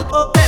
oh, oh. oh.